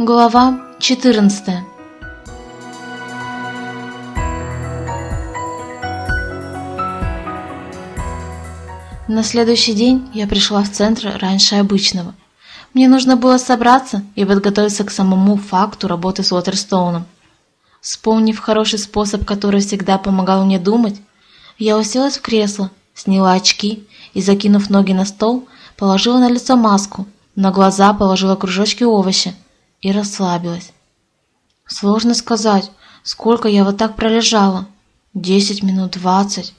Глава 14 На следующий день я пришла в центр раньше обычного. Мне нужно было собраться и подготовиться к самому факту работы с Уотерстоуном. Вспомнив хороший способ, который всегда помогал мне думать, я уселась в кресло, сняла очки и, закинув ноги на стол, положила на лицо маску, на глаза положила кружочки овоща – и расслабилась. Сложно сказать, сколько я вот так пролежала. Десять минут, двадцать.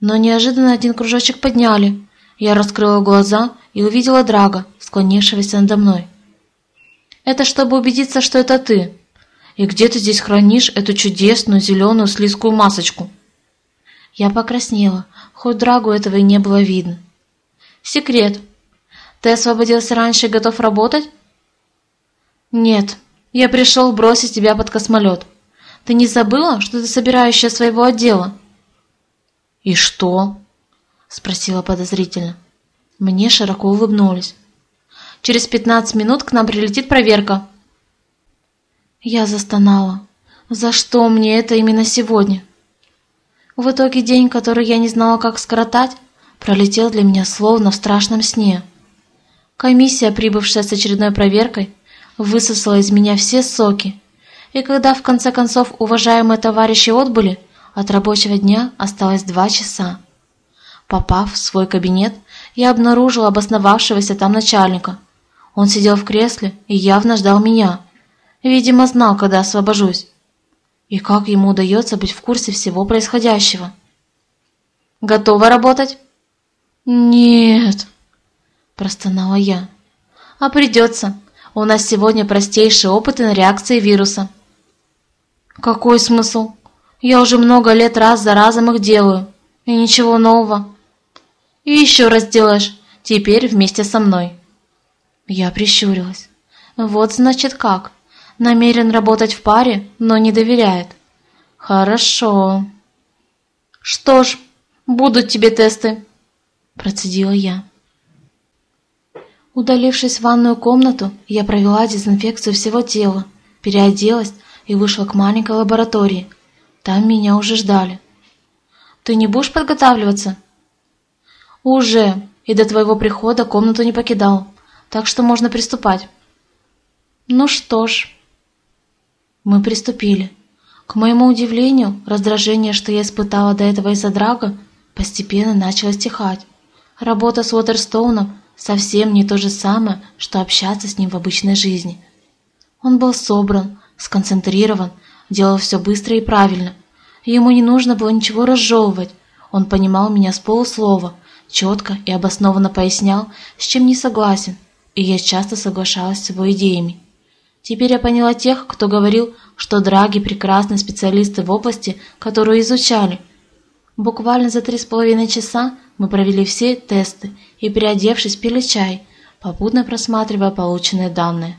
Но неожиданно один кружочек подняли. Я раскрыла глаза и увидела Драга, склонившегося надо мной. «Это чтобы убедиться, что это ты. И где ты здесь хранишь эту чудесную зеленую слизкую масочку?» Я покраснела, хоть Драгу этого и не было видно. «Секрет. Ты освободился раньше и готов работать?» «Нет, я пришел бросить тебя под космолет. Ты не забыла, что ты собирающая своего отдела?» «И что?» – спросила подозрительно. Мне широко улыбнулись. «Через пятнадцать минут к нам прилетит проверка». Я застонала. «За что мне это именно сегодня?» В итоге день, который я не знала, как скоротать, пролетел для меня словно в страшном сне. Комиссия, прибывшая с очередной проверкой, высосала из меня все соки. И когда в конце концов уважаемые товарищи отбыли, от рабочего дня осталось два часа. Попав в свой кабинет, я обнаружил обосновавшегося там начальника. Он сидел в кресле и явно ждал меня. Видимо, знал, когда освобожусь. И как ему удается быть в курсе всего происходящего. «Готова работать?» «Нет», – простонала я. «А придется. У нас сегодня простейшие опыты на реакции вируса. Какой смысл? Я уже много лет раз за разом их делаю. И ничего нового. И еще раз делаешь. Теперь вместе со мной. Я прищурилась. Вот значит как. Намерен работать в паре, но не доверяет. Хорошо. Что ж, будут тебе тесты. Процедила я. Удалившись в ванную комнату, я провела дезинфекцию всего тела, переоделась и вышла к маленькой лаборатории. Там меня уже ждали. «Ты не будешь подготавливаться?» «Уже, и до твоего прихода комнату не покидал, так что можно приступать». «Ну что ж...» Мы приступили. К моему удивлению, раздражение, что я испытала до этого из-за драга, постепенно начало стихать. Работа с Уотерстоуном совсем не то же самое, что общаться с ним в обычной жизни. Он был собран, сконцентрирован, делал все быстро и правильно. Ему не нужно было ничего разжевывать. Он понимал меня с полуслова, четко и обоснованно пояснял, с чем не согласен, и я часто соглашалась с его идеями. Теперь я поняла тех, кто говорил, что Драги – прекрасные специалисты в области, которую изучали. Буквально за три с половиной часа мы провели все тесты и, переодевшись, пили чай, попутно просматривая полученные данные.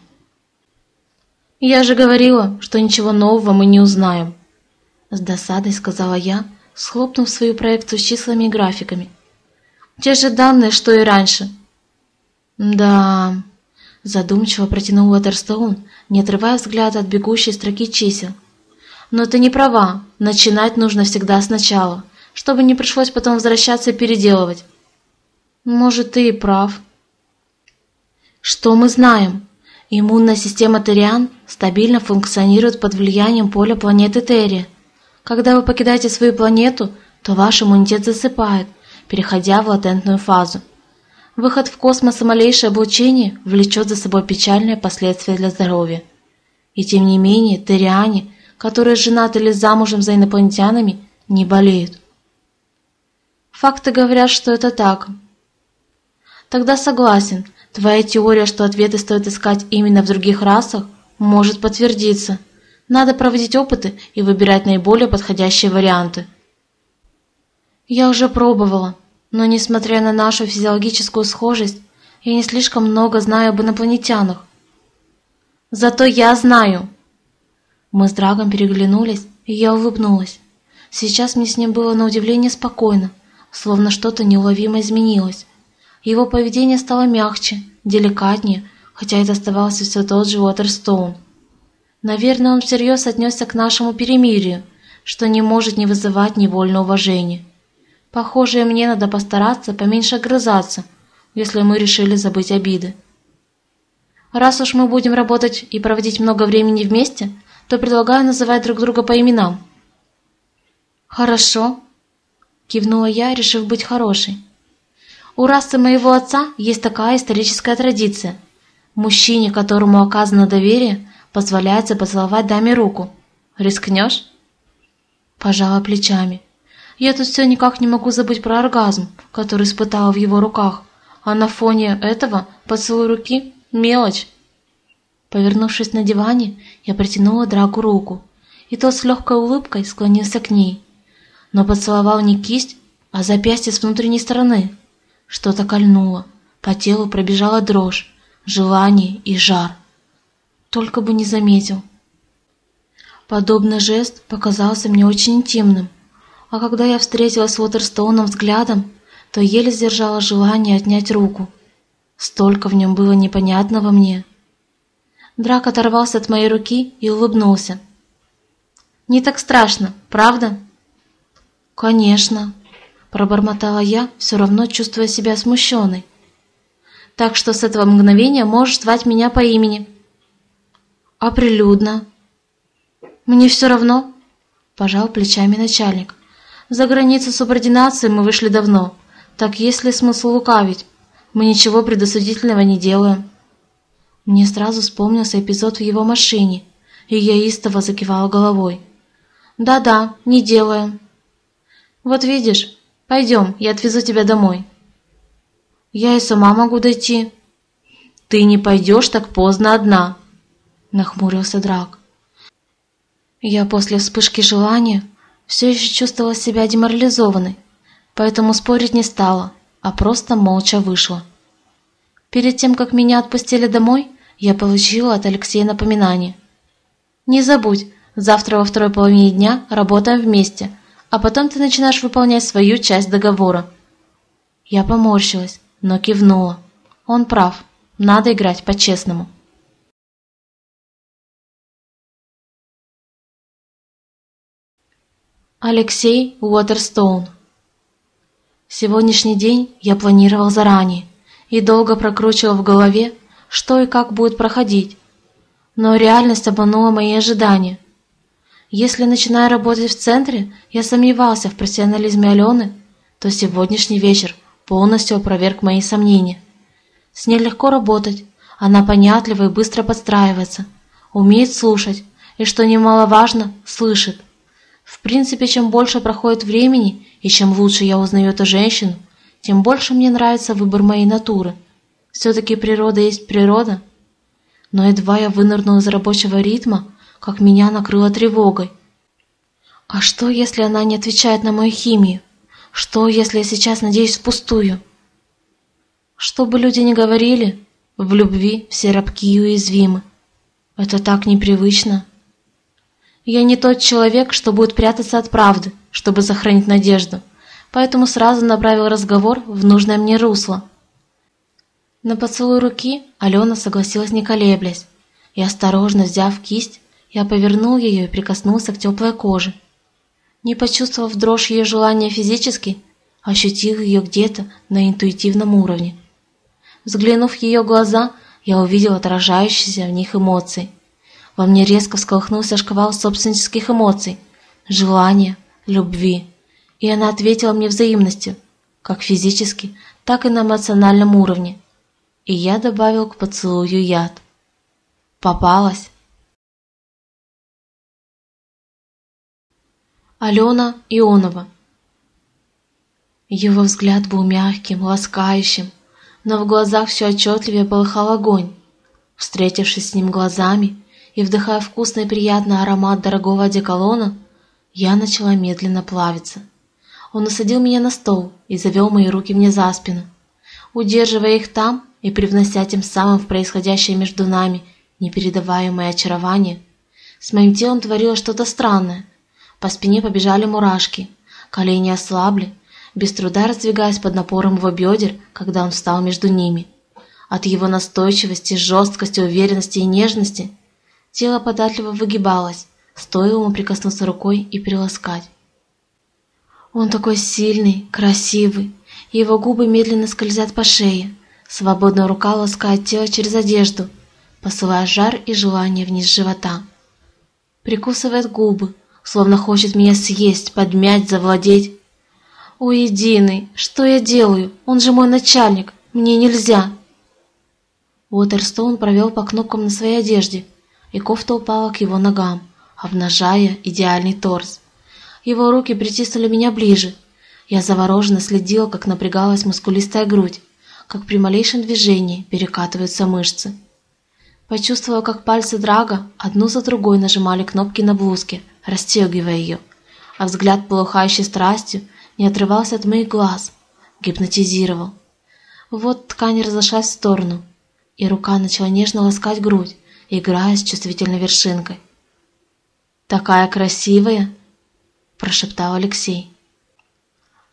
«Я же говорила, что ничего нового мы не узнаем», — с досадой сказала я, схлопнув свою проекцию с числами и графиками. «Те же данные, что и раньше». «Да...» — задумчиво протянул Уотерстоун, не отрывая взгляда от бегущей строки чисел. «Но ты не права, начинать нужно всегда сначала» чтобы не пришлось потом возвращаться и переделывать. Может, ты и прав. Что мы знаем? Иммунная система Териан стабильно функционирует под влиянием поля планеты Терри. Когда вы покидаете свою планету, то ваш иммунитет засыпает, переходя в латентную фазу. Выход в космос и малейшее облучение влечет за собой печальные последствия для здоровья. И тем не менее, териане, которые женаты или замужем за инопланетянами, не болеют. Факты говорят, что это так. Тогда согласен. Твоя теория, что ответы стоит искать именно в других расах, может подтвердиться. Надо проводить опыты и выбирать наиболее подходящие варианты. Я уже пробовала, но несмотря на нашу физиологическую схожесть, я не слишком много знаю об инопланетянах. Зато я знаю. Мы с Драгом переглянулись, и я улыбнулась. Сейчас мне с ним было на удивление спокойно словно что-то неуловимо изменилось. Его поведение стало мягче, деликатнее, хотя это оставался все тот же Уотерстоун. Наверное, он всерьез отнесся к нашему перемирию, что не может не вызывать невольного уважения. Похоже, мне надо постараться поменьше огрызаться, если мы решили забыть обиды. Раз уж мы будем работать и проводить много времени вместе, то предлагаю называть друг друга по именам. «Хорошо», – кивнула я, решив быть хорошей. «У расы моего отца есть такая историческая традиция. Мужчине, которому оказано доверие, позволяется поцеловать даме руку. Рискнешь?» Пожала плечами. Я тут все никак не могу забыть про оргазм, который испытала в его руках, а на фоне этого поцелуй руки – мелочь. Повернувшись на диване, я протянула Драгу руку, и тот с легкой улыбкой склонился к ней, но поцеловал не кисть, а запястье с внутренней стороны. Что-то кольнуло, по телу пробежала дрожь, желание и жар. Только бы не заметил. Подобный жест показался мне очень интимным, а когда я встретилась с Уотерстоуном взглядом, то еле сдержала желание отнять руку. Столько в нем было непонятного мне. Драк оторвался от моей руки и улыбнулся. «Не так страшно, правда?» «Конечно», – пробормотала я, все равно чувствуя себя смущенной. «Так что с этого мгновения можешь звать меня по имени». «А прилюдно?» «Мне все равно», – пожал плечами начальник. «За границу субординации мы вышли давно, так есть ли смысл лукавить? Мы ничего предосудительного не делаем». Мне сразу вспомнился эпизод в его машине, и я истово закивала головой. «Да-да, не делаем». «Вот видишь, пойдем, я отвезу тебя домой». «Я и сама могу дойти». «Ты не пойдешь так поздно одна», — нахмурился Драк. Я после вспышки желания все еще чувствовала себя деморализованной, поэтому спорить не стала, а просто молча вышла. Перед тем, как меня отпустили домой, я получила от Алексея напоминание. «Не забудь, завтра во второй половине дня работаем вместе, а потом ты начинаешь выполнять свою часть договора». Я поморщилась, но кивнула. Он прав, надо играть по-честному. Алексей Уотерстоун Сегодняшний день я планировал заранее и долго прокручивал в голове, что и как будет проходить. Но реальность обманула мои ожидания. Если, начиная работать в центре, я сомневался в профессионализме Алены, то сегодняшний вечер полностью опроверг мои сомнения. С ней легко работать, она понятлива и быстро подстраивается, умеет слушать и, что немаловажно, слышит. В принципе, чем больше проходит времени и чем лучше я узнаю эту женщину, тем больше мне нравится выбор моей натуры. Все-таки природа есть природа. Но едва я вынырнул из рабочего ритма, как меня накрыло тревогой. А что, если она не отвечает на мою химию? Что, если я сейчас надеюсь впустую? Что бы люди ни говорили, в любви все рабки и уязвимы. Это так непривычно. Я не тот человек, что будет прятаться от правды, чтобы сохранить надежду, поэтому сразу направил разговор в нужное мне русло. На поцелуй руки Алена согласилась не колеблясь, и осторожно взяв кисть, я повернул ее и прикоснулся к теплой коже. Не почувствовав дрожь ее желания физически, ощутил ее где-то на интуитивном уровне. Взглянув в ее глаза, я увидел отражающиеся в них эмоции – во мне резко всколыхнулся шквал собственнических эмоций, желания, любви. И она ответила мне взаимностью, как физически, так и на эмоциональном уровне. И я добавил к поцелую яд. Попалась. Алена Ионова Его взгляд был мягким, ласкающим, но в глазах все отчетливее полыхал огонь. Встретившись с ним глазами, и вдыхая вкусный и приятный аромат дорогого одеколона, я начала медленно плавиться. Он усадил меня на стол и завел мои руки мне за спину. Удерживая их там и привнося тем самым в происходящее между нами непередаваемое очарование, с моим телом творилось что-то странное. По спине побежали мурашки, колени ослабли, без труда раздвигаясь под напором его бедер, когда он встал между ними. От его настойчивости, жесткости, уверенности и нежности тело податливо выгибалось, стоило ему прикоснуться рукой и приласкать. Он такой сильный, красивый, его губы медленно скользят по шее, свободная рука ласкает тело через одежду, посылая жар и желание вниз живота. Прикусывает губы, словно хочет меня съесть, подмять, завладеть. «О, единый, что я делаю? Он же мой начальник, мне нельзя!» Уотерстоун провел по кнопкам на своей одежде, и кофта упала к его ногам, обнажая идеальный торс. Его руки притиснули меня ближе. Я завороженно следила, как напрягалась мускулистая грудь, как при малейшем движении перекатываются мышцы. Почувствовала, как пальцы Драга одну за другой нажимали кнопки на блузке, расстегивая ее, а взгляд, полыхающий страстью, не отрывался от моих глаз, гипнотизировал. Вот ткань разошлась в сторону, и рука начала нежно ласкать грудь, играя с чувствительной вершинкой. «Такая красивая!» – прошептал Алексей.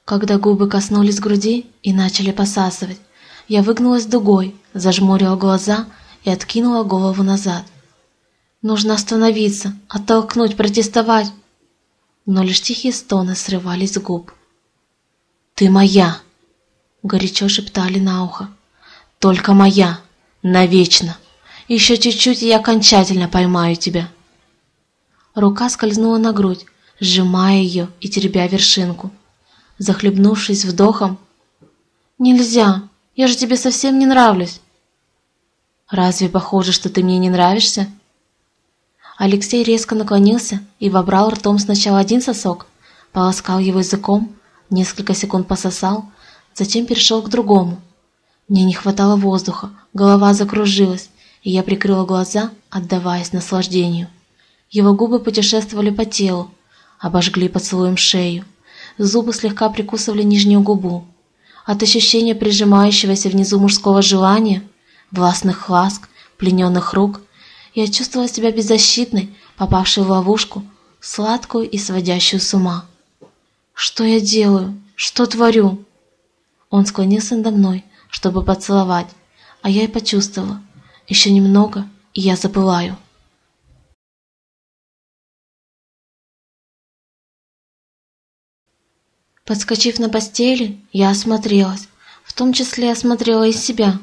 Когда губы коснулись груди и начали посасывать, я выгнулась дугой, зажмурила глаза и откинула голову назад. Нужно остановиться, оттолкнуть, протестовать. Но лишь тихие стоны срывались с губ. «Ты моя!» — горячо шептали на ухо. «Только моя! Навечно! Еще чуть-чуть, и я окончательно поймаю тебя!» Рука скользнула на грудь, сжимая ее и теребя вершинку. Захлебнувшись вдохом, «Нельзя! Я же тебе совсем не нравлюсь!» «Разве похоже, что ты мне не нравишься?» Алексей резко наклонился и вобрал ртом сначала один сосок, полоскал его языком, несколько секунд пососал, затем перешел к другому. Мне не хватало воздуха, голова закружилась, и я прикрыла глаза, отдаваясь наслаждению. Его губы путешествовали по телу, обожгли поцелуем шею. Зубы слегка прикусывали нижнюю губу. От ощущения прижимающегося внизу мужского желания, властных ласк, плененных рук, я чувствовала себя беззащитной, попавшей в ловушку, сладкую и сводящую с ума. «Что я делаю? Что творю?» Он склонился надо мной, чтобы поцеловать, а я и почувствовала. Еще немного, и я запылаю. Подскочив на постели, я осмотрелась, в том числе осмотрела и себя.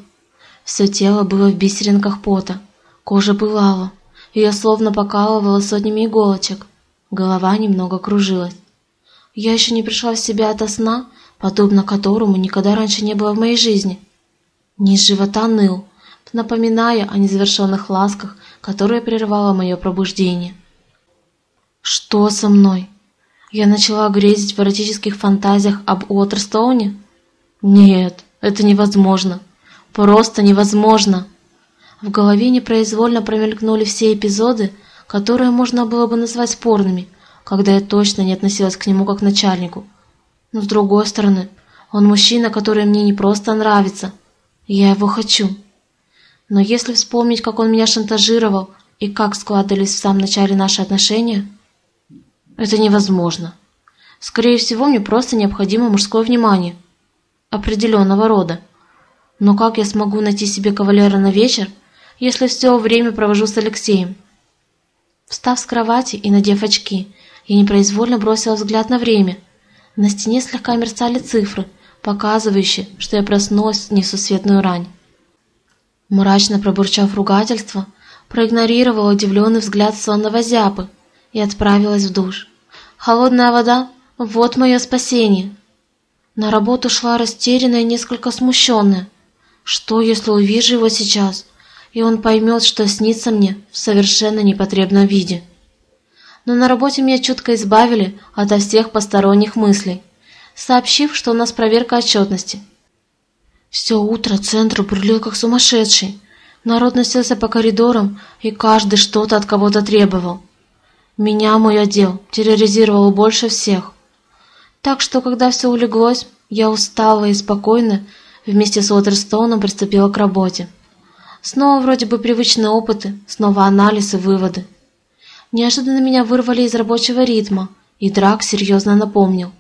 Все тело было в бисеринках пота, кожа пылала, ее словно покалывало сотнями иголочек, голова немного кружилась. Я еще не пришла в себя ото сна, подобно которому никогда раньше не было в моей жизни. Низ живота ныл, напоминая о незавершенных ласках, которые прервало мое пробуждение. Что со мной? Я начала грезить в эротических фантазиях об Уотерстоуне? Нет, это невозможно. Просто невозможно. В голове непроизвольно промелькнули все эпизоды, которые можно было бы назвать спорными, когда я точно не относилась к нему как к начальнику. Но с другой стороны, он мужчина, который мне не просто нравится. Я его хочу. Но если вспомнить, как он меня шантажировал и как складывались в самом начале наши отношения, это невозможно. Скорее всего, мне просто необходимо мужское внимание. Определенного рода. Но как я смогу найти себе кавалера на вечер, если все время провожу с Алексеем? Встав с кровати и надев очки, я непроизвольно бросила взгляд на время. На стене слегка мерцали цифры, показывающие, что я проснулась в несусветную рань. Мрачно пробурчав ругательство, проигнорировала удивленный взгляд сонного зяпы и отправилась в душ. Холодная вода – вот мое спасение. На работу шла растерянная и несколько смущенная. Что, если увижу его сейчас, и он поймет, что снится мне в совершенно непотребном виде? Но на работе меня чутко избавили ото всех посторонних мыслей, сообщив, что у нас проверка отчетности. Все утро центр бурлил как сумасшедший. Народ носился по коридорам, и каждый что-то от кого-то требовал. Меня мой отдел терроризировал больше всех. Так что, когда все улеглось, я устала и спокойно вместе с Уотерстоуном приступила к работе. Снова вроде бы привычные опыты, снова анализ и выводы. Неожиданно меня вырвали из рабочего ритма, и Драк серьезно напомнил.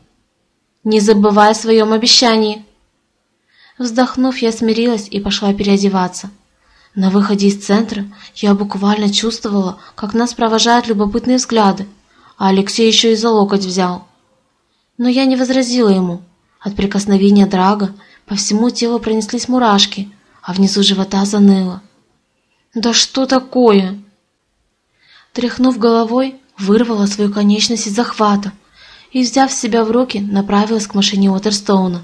«Не забывай о своем обещании!» Вздохнув, я смирилась и пошла переодеваться. На выходе из центра я буквально чувствовала, как нас провожают любопытные взгляды, а Алексей еще и за локоть взял. Но я не возразила ему. От прикосновения Драга по всему телу пронеслись мурашки, а внизу живота заныло. «Да что такое?» Тряхнув головой, вырвала свою конечность из захвата и, взяв себя в руки, направилась к машине Уотерстоуна.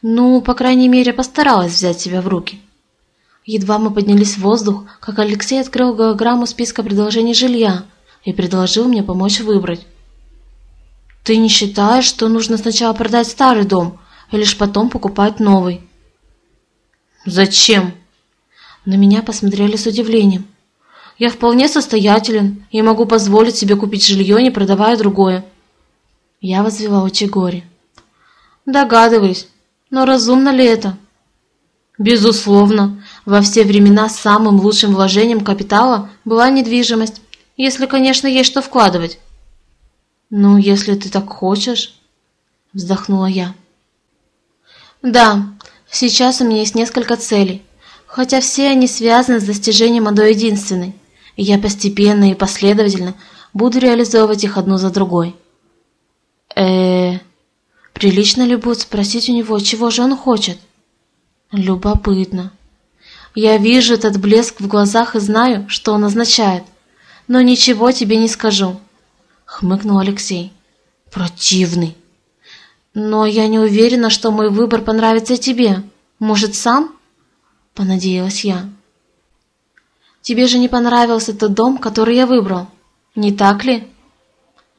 Ну, по крайней мере, постаралась взять себя в руки. Едва мы поднялись в воздух, как Алексей открыл голограмму списка предложений жилья и предложил мне помочь выбрать. «Ты не считаешь, что нужно сначала продать старый дом, и лишь потом покупать новый?» «Зачем?» На меня посмотрели с удивлением. «Я вполне состоятелен и могу позволить себе купить жилье, не продавая другое». Я возвела очи горе. «Догадываюсь, но разумно ли это?» Безусловно, во все времена самым лучшим вложением капитала была недвижимость, если, конечно, есть что вкладывать. «Ну, если ты так хочешь», — вздохнула я. «Да, сейчас у меня есть несколько целей, хотя все они связаны с достижением одной единственной, и я постепенно и последовательно буду реализовывать их одну за другой». э прилично ли будет спросить у него, чего же он хочет? Любопытно. Я вижу этот блеск в глазах и знаю, что он означает, но ничего тебе не скажу, хмыкнул Алексей. Противный. Но я не уверена, что мой выбор понравится тебе. Может, сам? Понадеялась я. Тебе же не понравился тот дом, который я выбрал, не так ли?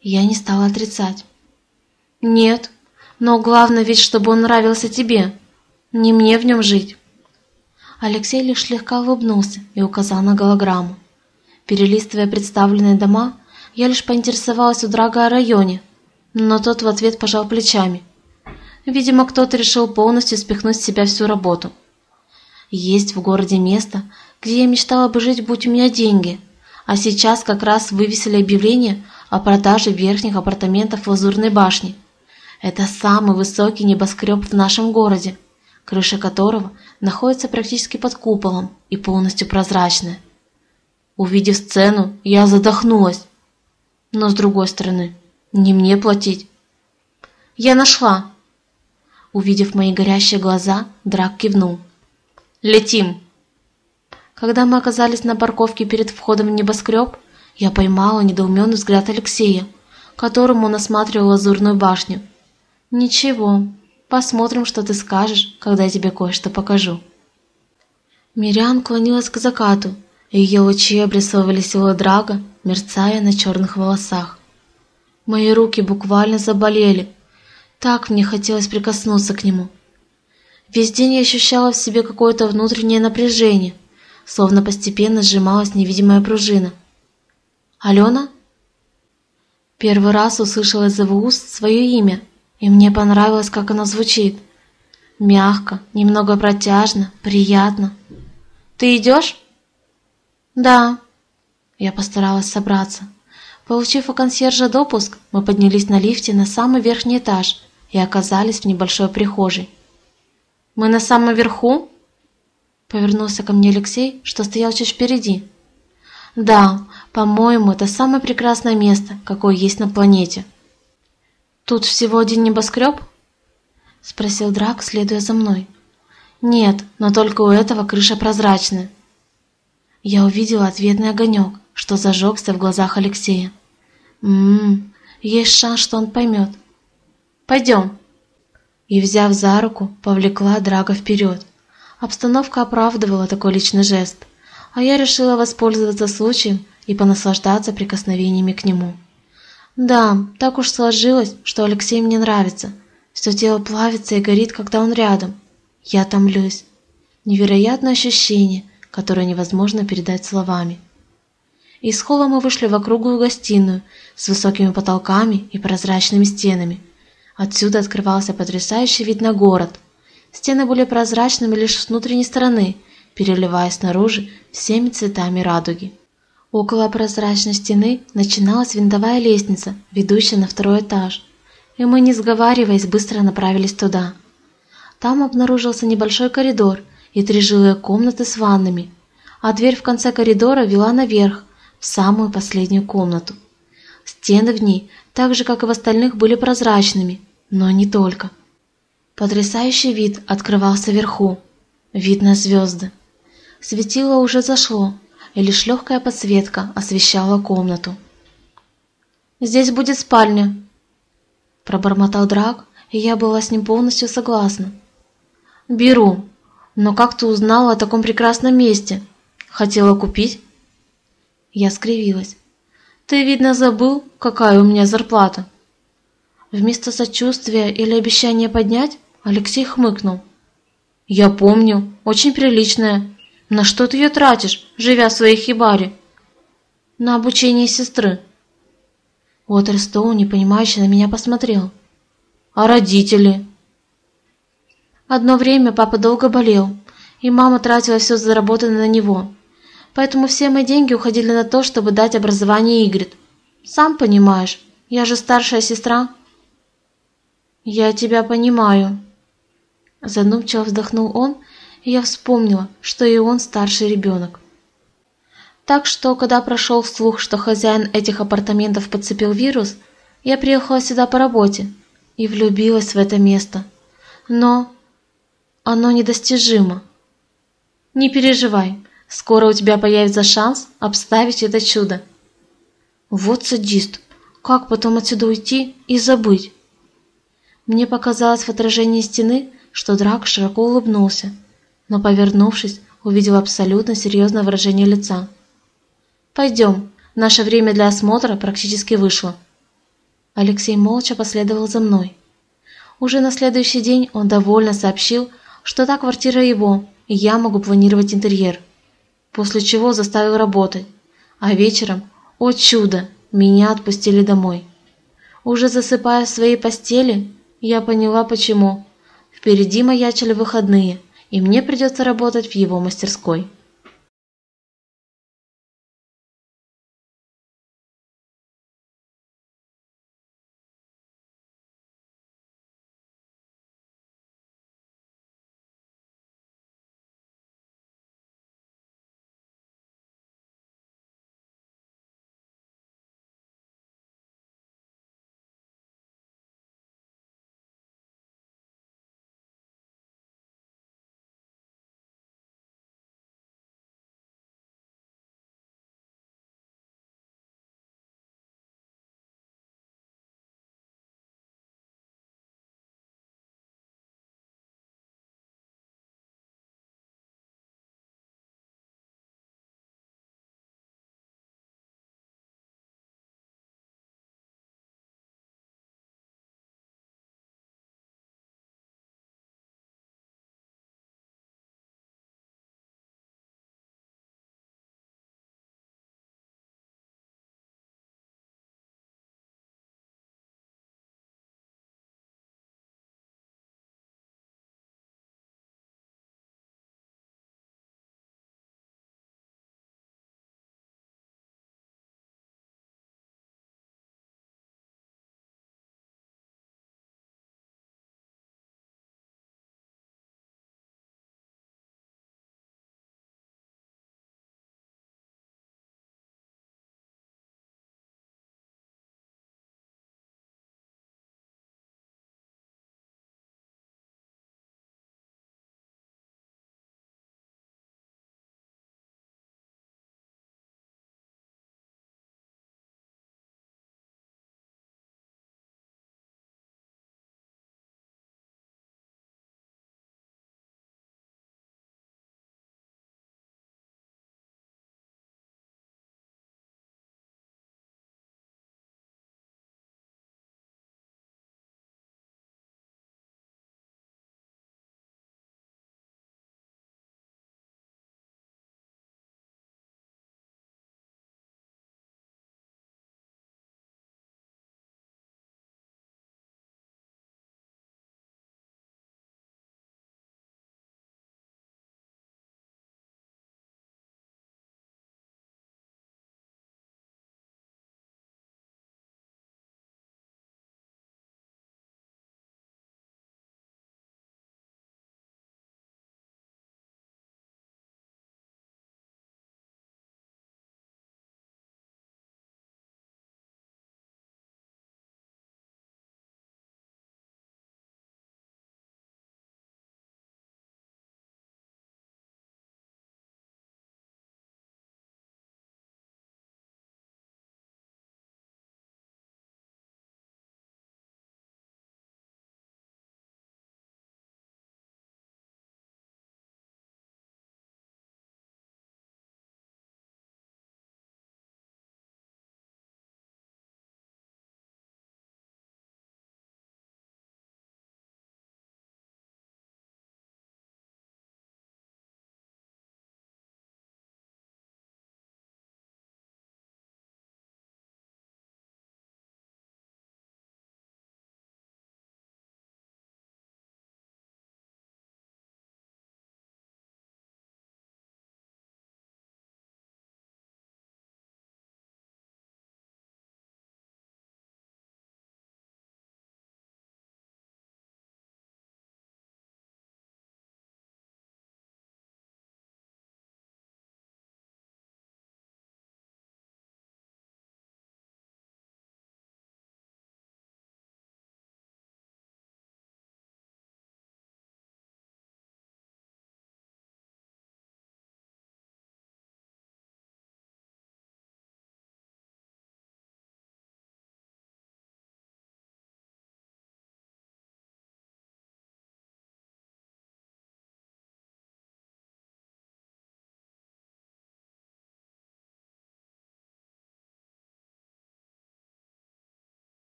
Я не стала отрицать. Нет, но главное ведь, чтобы он нравился тебе. Не мне в нем жить. Алексей лишь слегка улыбнулся и указал на голограмму. Перелистывая представленные дома, я лишь поинтересовалась у Драга о районе, но тот в ответ пожал плечами. Видимо, кто-то решил полностью спихнуть с себя всю работу. Есть в городе место, где я мечтала бы жить, будь у меня деньги, а сейчас как раз вывесили объявление о продаже верхних апартаментов в Лазурной башне. Это самый высокий небоскреб в нашем городе, крыша которого находится практически под куполом и полностью прозрачная. Увидев сцену, я задохнулась. Но с другой стороны, не мне платить. Я нашла. Увидев мои горящие глаза, Драк кивнул. Летим. Когда мы оказались на парковке перед входом в небоскреб, я поймала недоуменный взгляд Алексея, которому он осматривал лазурную башню. «Ничего, посмотрим, что ты скажешь, когда я тебе кое-что покажу». Мириан клонилась к закату, и ее лучи обрисовывали село Драга, мерцая на черных волосах. Мои руки буквально заболели. Так мне хотелось прикоснуться к нему. Весь день я ощущала в себе какое-то внутреннее напряжение, словно постепенно сжималась невидимая пружина. «Алена?» Первый раз услышала из его уст свое имя, и мне понравилось, как оно звучит. Мягко, немного протяжно, приятно. «Ты идешь?» «Да». Я постаралась собраться. Получив у консьержа допуск, мы поднялись на лифте на самый верхний этаж и оказались в небольшой прихожей. «Мы на самом верху?» Повернулся ко мне Алексей, что стоял чуть впереди. «Да, по-моему, это самое прекрасное место, какое есть на планете». «Тут всего один небоскреб?» Спросил Драк, следуя за мной. «Нет, но только у этого крыша прозрачная». Я увидела ответный огонек, что зажегся в глазах Алексея. «Ммм, есть шанс, что он поймет. Пойдем!» И, взяв за руку, повлекла Драга вперед. Обстановка оправдывала такой личный жест, а я решила воспользоваться случаем и понаслаждаться прикосновениями к нему. Да, так уж сложилось, что Алексей мне нравится. Все тело плавится и горит, когда он рядом. Я томлюсь. Невероятное ощущение, которое невозможно передать словами. Из холла мы вышли в округлую гостиную с высокими потолками и прозрачными стенами. Отсюда открывался потрясающий вид на город. Стены были прозрачными лишь с внутренней стороны, переливаясь снаружи всеми цветами радуги. Около прозрачной стены начиналась винтовая лестница, ведущая на второй этаж, и мы, не сговариваясь, быстро направились туда. Там обнаружился небольшой коридор и три жилые комнаты с ваннами, а дверь в конце коридора вела наверх, в самую последнюю комнату. Стены в ней, так же как и в остальных, были прозрачными, но не только. Потрясающий вид открывался вверху, вид на звезды. Светило уже зашло, и лишь легкая подсветка освещала комнату. «Здесь будет спальня», – пробормотал Драк, и я была с ним полностью согласна. «Беру. Но как ты узнала о таком прекрасном месте? Хотела купить?» Я скривилась. «Ты, видно, забыл, какая у меня зарплата?» Вместо сочувствия или обещания поднять, Алексей хмыкнул. «Я помню, очень приличная. На что ты ее тратишь, живя в своей хибаре?» «На обучение сестры». Уотерстоун непонимающе на меня посмотрел. «А родители?» Одно время папа долго болел, и мама тратила все заработанное на него. Поэтому все мои деньги уходили на то, чтобы дать образование Игрит. Сам понимаешь, я же старшая сестра. Я тебя понимаю. Задумчиво вздохнул он, и я вспомнила, что и он старший ребенок. Так что, когда прошел слух, что хозяин этих апартаментов подцепил вирус, я приехала сюда по работе и влюбилась в это место. Но оно недостижимо. Не переживай, скоро у тебя появится шанс обставить это чудо. Вот садист, как потом отсюда уйти и забыть? Мне показалось в отражении стены, что Драк широко улыбнулся, но, повернувшись, увидел абсолютно серьезное выражение лица. «Пойдем, наше время для осмотра практически вышло». Алексей молча последовал за мной. Уже на следующий день он довольно сообщил, что та квартира его, и я могу планировать интерьер. После чего заставил работать. А вечером, о чудо, меня отпустили домой. Уже засыпая в своей постели, я поняла почему. Впереди маячили выходные, и мне придется работать в его мастерской.